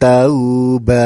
tauba.